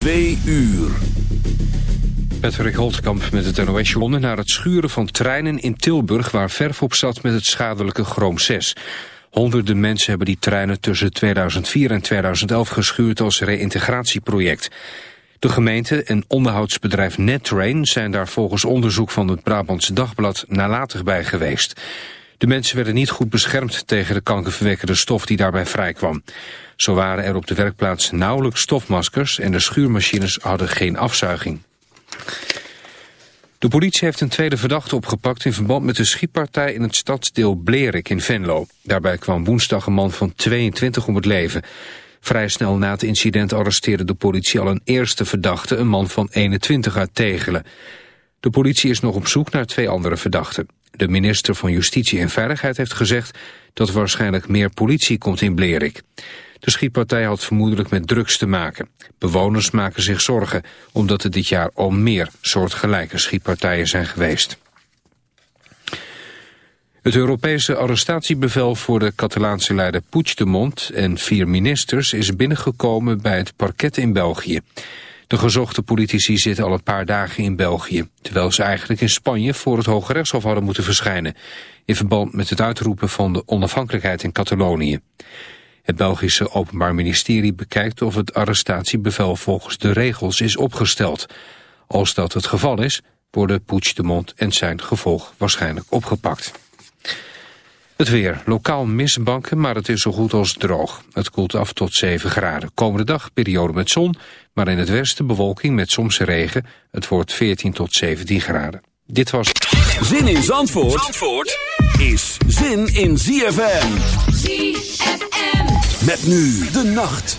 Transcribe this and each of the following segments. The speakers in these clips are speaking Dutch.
Twee uur. Patrick Holtkamp met het nos gewonnen naar het schuren van treinen in Tilburg... waar verf op zat met het schadelijke chroom 6. Honderden mensen hebben die treinen tussen 2004 en 2011 geschuurd als reïntegratieproject. De gemeente en onderhoudsbedrijf NetTrain zijn daar volgens onderzoek van het Brabantse Dagblad nalatig bij geweest. De mensen werden niet goed beschermd tegen de kankerverwekkende stof die daarbij vrijkwam. Zo waren er op de werkplaats nauwelijks stofmaskers en de schuurmachines hadden geen afzuiging. De politie heeft een tweede verdachte opgepakt in verband met de schietpartij in het stadsdeel Blerik in Venlo. Daarbij kwam woensdag een man van 22 om het leven. Vrij snel na het incident arresteerde de politie al een eerste verdachte, een man van 21 uit Tegelen. De politie is nog op zoek naar twee andere verdachten. De minister van Justitie en Veiligheid heeft gezegd dat waarschijnlijk meer politie komt in Blerik. De schietpartij had vermoedelijk met drugs te maken. Bewoners maken zich zorgen omdat er dit jaar al meer soortgelijke schietpartijen zijn geweest. Het Europese arrestatiebevel voor de Catalaanse leider Puigdemont en vier ministers is binnengekomen bij het parket in België. De gezochte politici zitten al een paar dagen in België, terwijl ze eigenlijk in Spanje voor het Hoge Rechtshof hadden moeten verschijnen, in verband met het uitroepen van de onafhankelijkheid in Catalonië. Het Belgische Openbaar Ministerie bekijkt of het arrestatiebevel volgens de regels is opgesteld. Als dat het geval is, worden Puigdemont en zijn gevolg waarschijnlijk opgepakt. Het weer. Lokaal misbanken, maar het is zo goed als droog. Het koelt af tot 7 graden. Komende dag periode met zon, maar in het westen bewolking met soms regen. Het wordt 14 tot 17 graden. Dit was... Zin in Zandvoort, Zandvoort is zin in ZFM. ZFM. Met nu de nacht.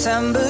September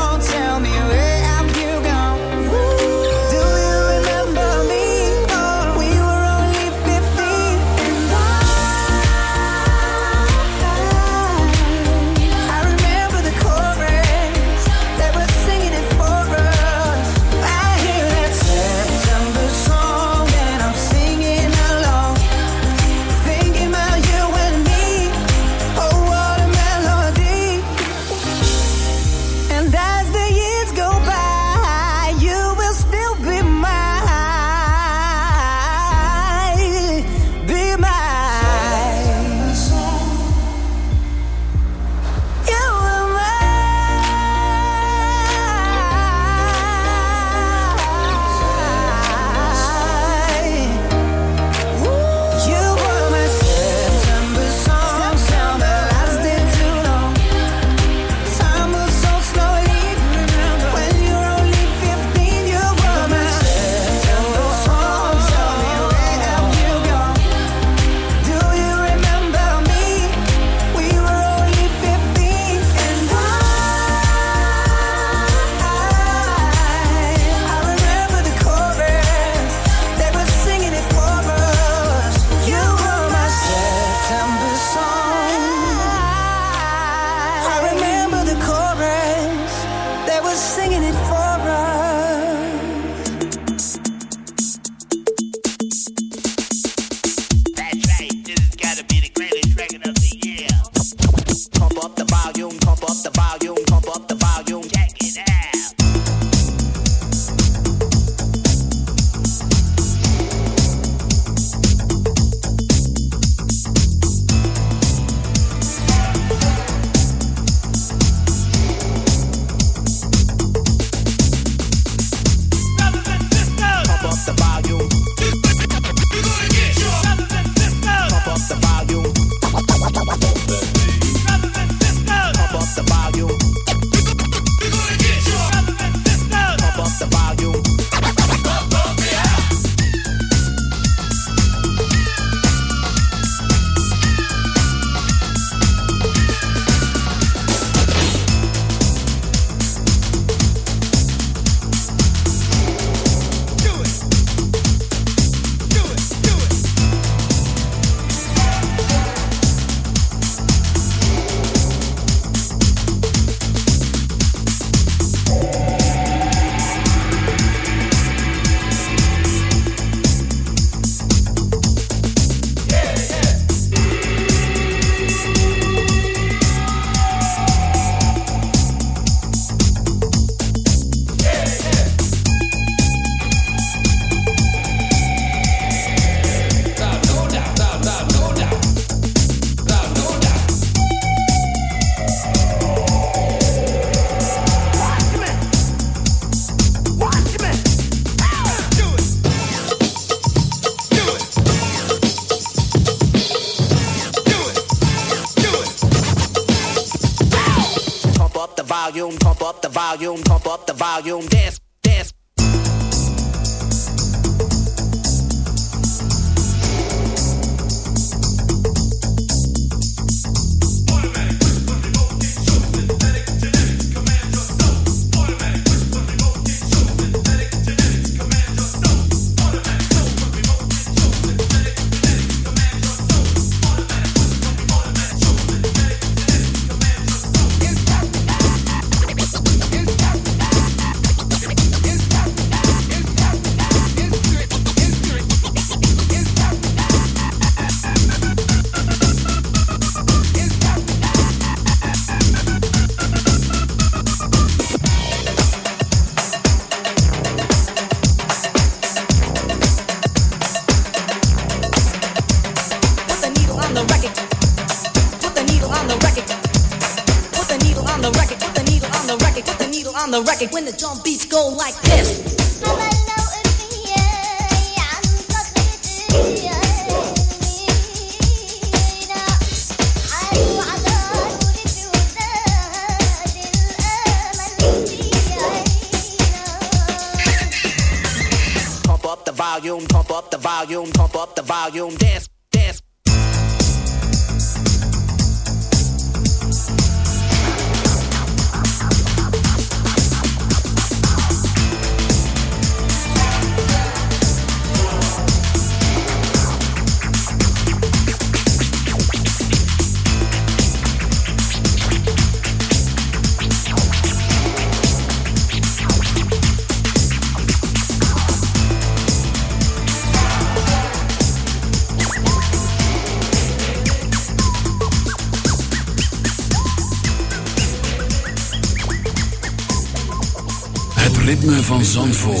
van Zandvoort.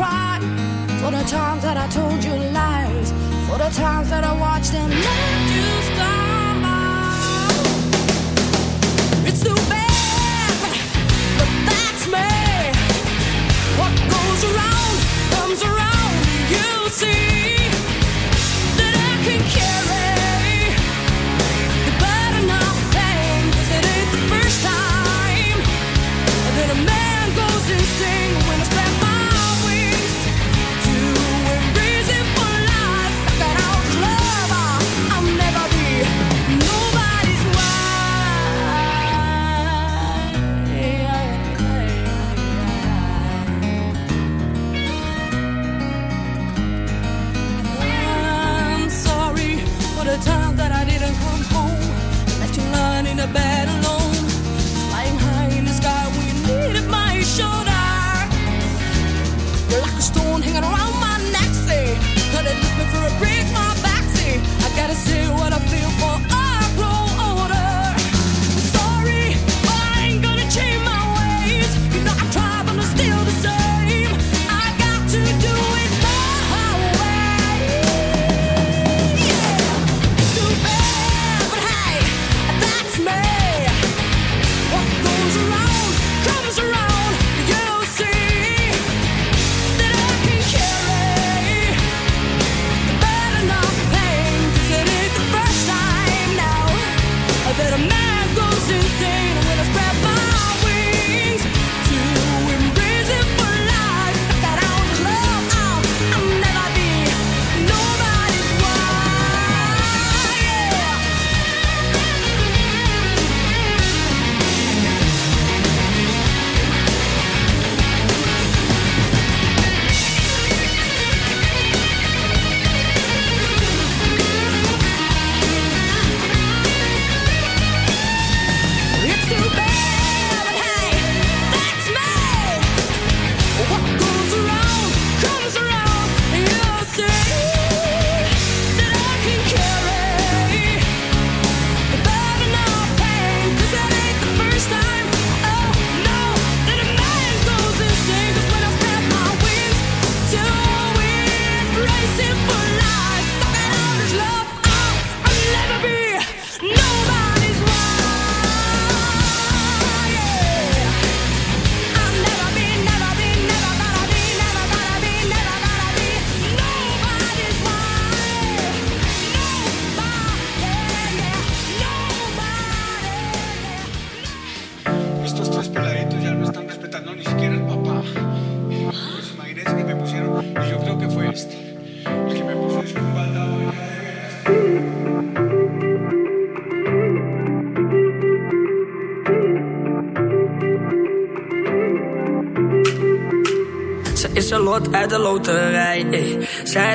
cried for the times that I told you lies, for the times that I watched and let you stumble. It's too bad.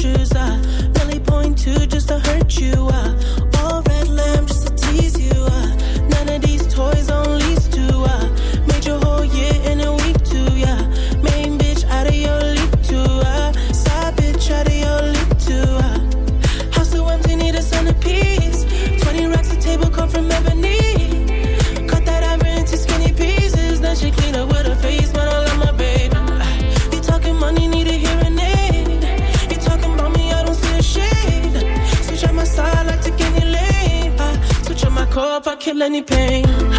Shoes. Uh. Belly point two just to hurt you. Uh. feel any pain.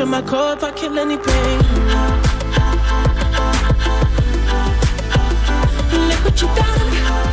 switch on my core if I kill any pain. Look what you've done.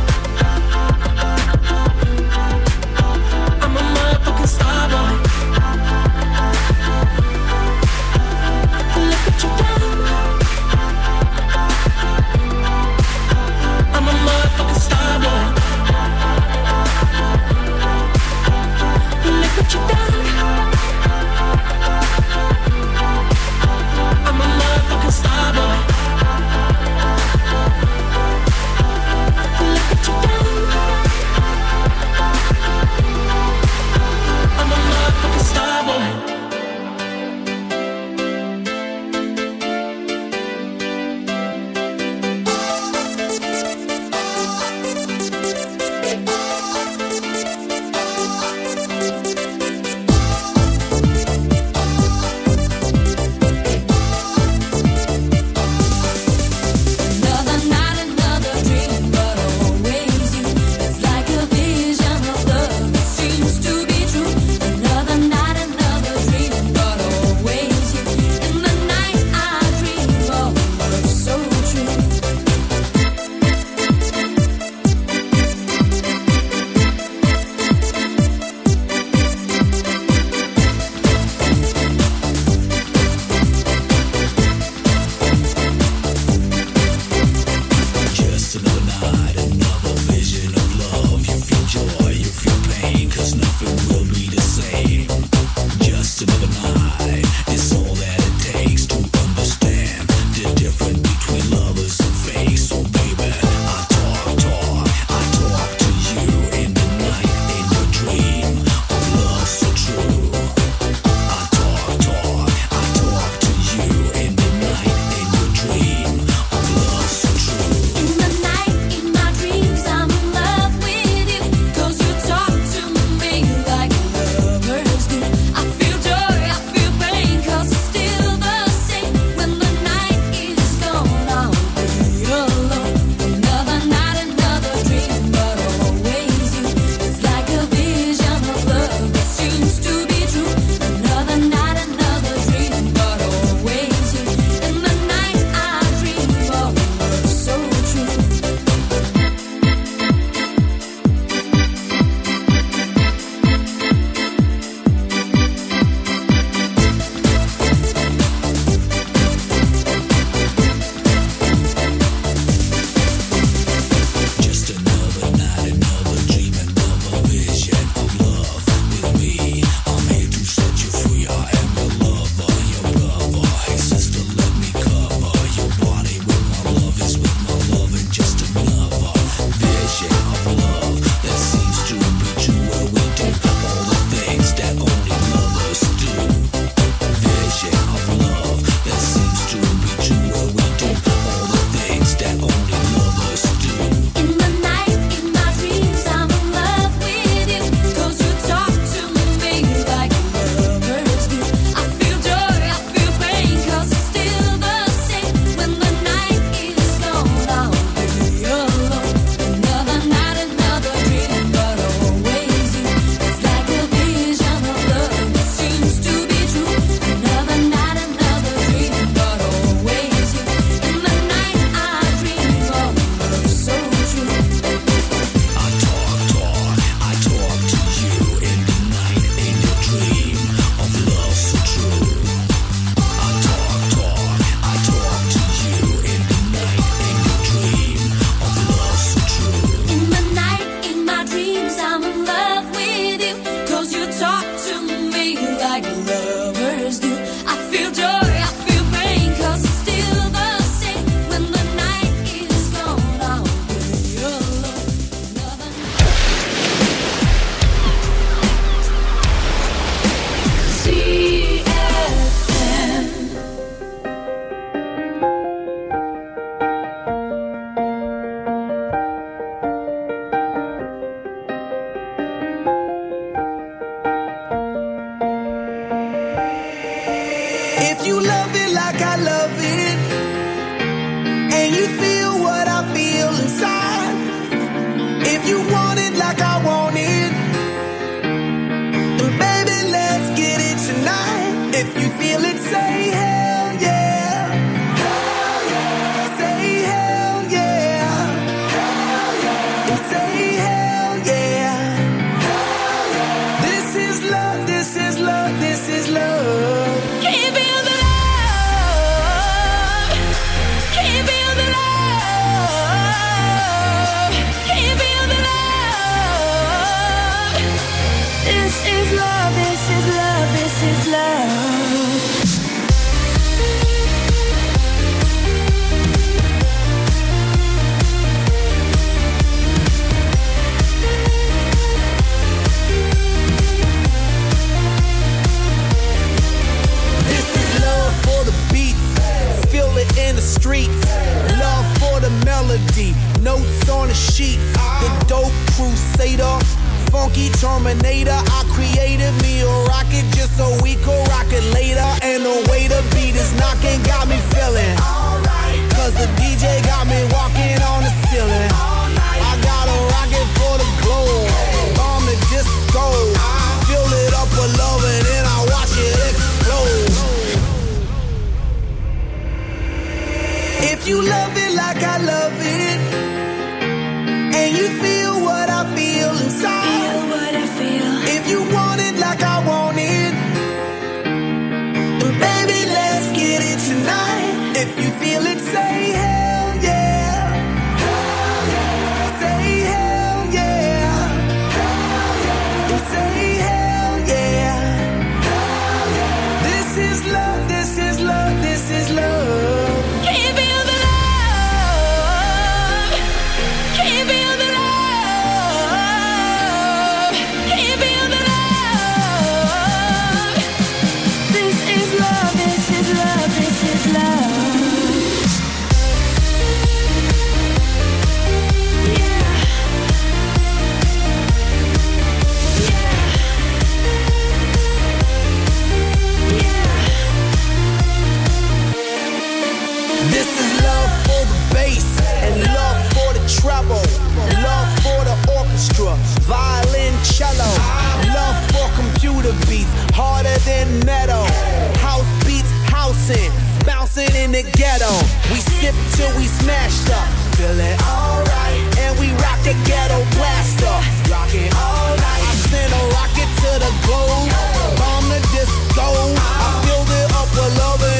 bouncing, bouncing in the ghetto. We sip till we smashed up, feeling alright, and we rock the ghetto blaster, rocking all night. I send a rocket to the globe, bomb the disco. I build it up with love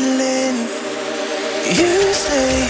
feeling. You say.